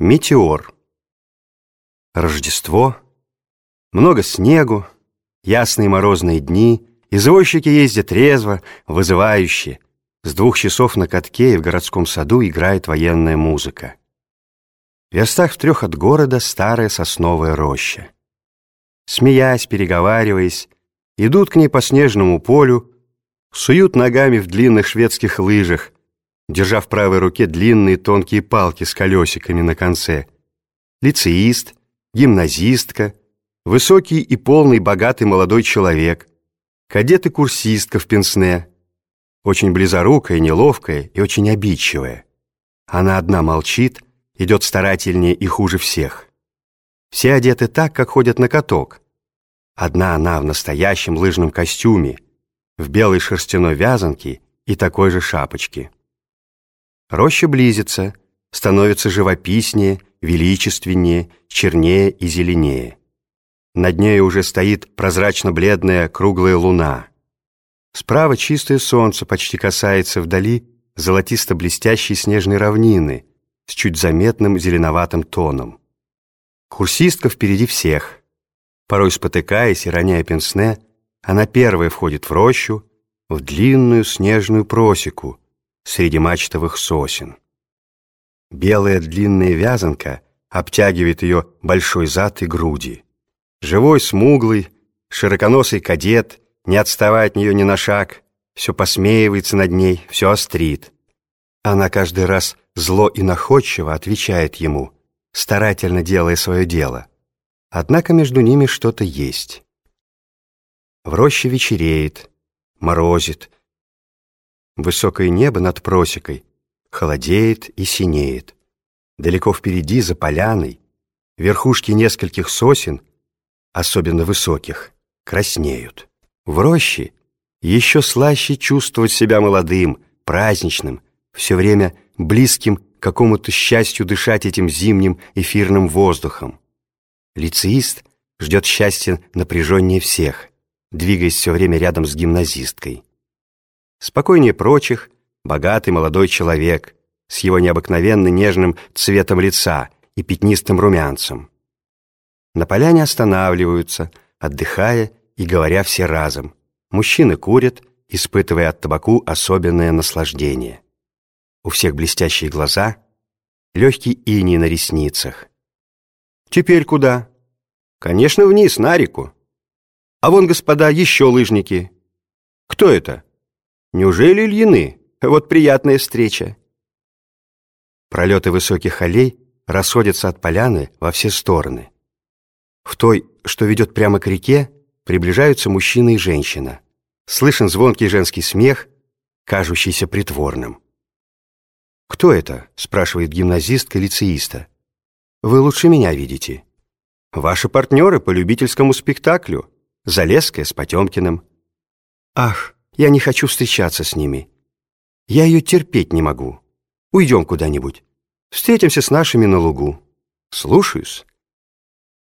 Метеор. Рождество. Много снегу, ясные морозные дни, извозчики ездят резво, вызывающе. С двух часов на катке и в городском саду играет военная музыка. В верстах в трех от города старая сосновая роща. Смеясь, переговариваясь, идут к ней по снежному полю, суют ногами в длинных шведских лыжах, держа в правой руке длинные тонкие палки с колесиками на конце. Лицеист, гимназистка, высокий и полный богатый молодой человек, кадет и курсистка в пенсне, очень близорукая, неловкая и очень обидчивая. Она одна молчит, идет старательнее и хуже всех. Все одеты так, как ходят на каток. Одна она в настоящем лыжном костюме, в белой шерстяной вязанке и такой же шапочке. Роща близится, становится живописнее, величественнее, чернее и зеленее. Над ней уже стоит прозрачно-бледная круглая луна. Справа чистое солнце почти касается вдали золотисто-блестящей снежной равнины с чуть заметным зеленоватым тоном. Курсистка впереди всех. Порой спотыкаясь и роняя пенсне, она первая входит в рощу, в длинную снежную просеку, среди мачтовых сосен. Белая длинная вязанка обтягивает ее большой зад и груди. Живой, смуглый, широконосый кадет, не отставая от нее ни на шаг, все посмеивается над ней, все острит. Она каждый раз зло и находчиво отвечает ему, старательно делая свое дело. Однако между ними что-то есть. В роще вечереет, морозит, Высокое небо над просекой холодеет и синеет. Далеко впереди, за поляной, верхушки нескольких сосен, особенно высоких, краснеют. В роще еще слаще чувствовать себя молодым, праздничным, все время близким к какому-то счастью дышать этим зимним эфирным воздухом. Лицеист ждет счастья напряженнее всех, двигаясь все время рядом с гимназисткой. Спокойнее прочих, богатый молодой человек с его необыкновенно нежным цветом лица и пятнистым румянцем. На поляне останавливаются, отдыхая и говоря все разом. Мужчины курят, испытывая от табаку особенное наслаждение. У всех блестящие глаза, легкий иней на ресницах. «Теперь куда?» «Конечно, вниз, на реку. А вон, господа, еще лыжники. Кто это?» Неужели Ильины? Вот приятная встреча. Пролеты высоких аллей расходятся от поляны во все стороны. В той, что ведет прямо к реке, приближаются мужчина и женщина. Слышен звонкий женский смех, кажущийся притворным. «Кто это?» — спрашивает гимназистка лицеиста. «Вы лучше меня видите». «Ваши партнеры по любительскому спектаклю. Залеская с Потемкиным». «Ах, я не хочу встречаться с ними. Я ее терпеть не могу. Уйдем куда-нибудь. Встретимся с нашими на лугу. Слушаюсь.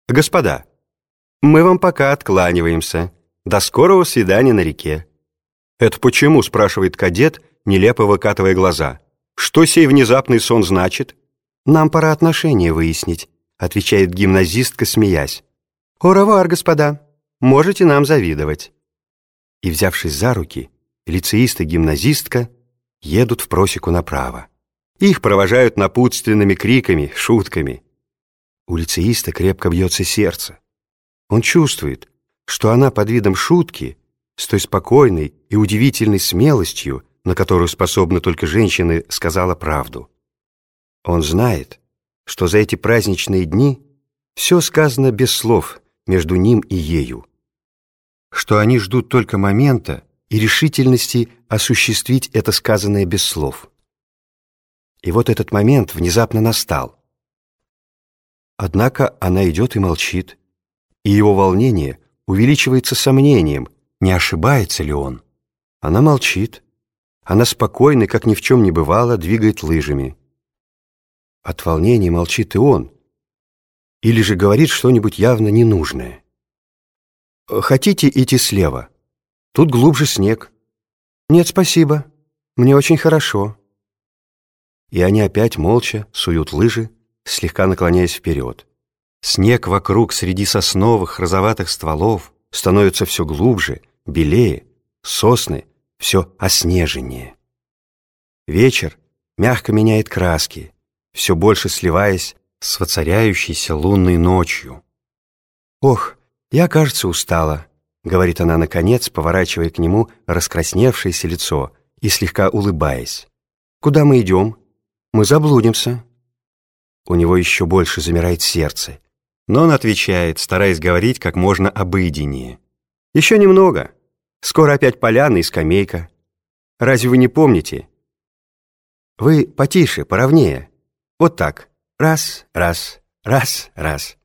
Господа, мы вам пока откланиваемся. До скорого свидания на реке. Это почему, спрашивает кадет, нелепо выкатывая глаза. Что сей внезапный сон значит? Нам пора отношения выяснить, отвечает гимназистка, смеясь. Оравар, господа, можете нам завидовать и, взявшись за руки, лицеист и гимназистка едут в просеку направо. Их провожают напутственными криками, шутками. У лицеиста крепко бьется сердце. Он чувствует, что она под видом шутки, с той спокойной и удивительной смелостью, на которую способны только женщины, сказала правду. Он знает, что за эти праздничные дни все сказано без слов между ним и ею что они ждут только момента и решительности осуществить это сказанное без слов. И вот этот момент внезапно настал. Однако она идет и молчит, и его волнение увеличивается сомнением, не ошибается ли он. Она молчит. Она спокойно, как ни в чем не бывало, двигает лыжами. От волнения молчит и он. Или же говорит что-нибудь явно ненужное. Хотите идти слева? Тут глубже снег. Нет, спасибо. Мне очень хорошо. И они опять молча суют лыжи слегка наклоняясь вперед. Снег вокруг среди сосновых розоватых стволов становится все глубже, белее, сосны все оснеженнее. Вечер мягко меняет краски, все больше сливаясь с воцаряющейся лунной ночью. «Ох, я, кажется, устала», — говорит она наконец, поворачивая к нему раскрасневшееся лицо и слегка улыбаясь. «Куда мы идем? Мы заблудимся». У него еще больше замирает сердце, но он отвечает, стараясь говорить как можно обыденнее. «Еще немного. Скоро опять поляна и скамейка. Разве вы не помните?» «Вы потише, поровнее. Вот так. Раз, раз, раз, раз».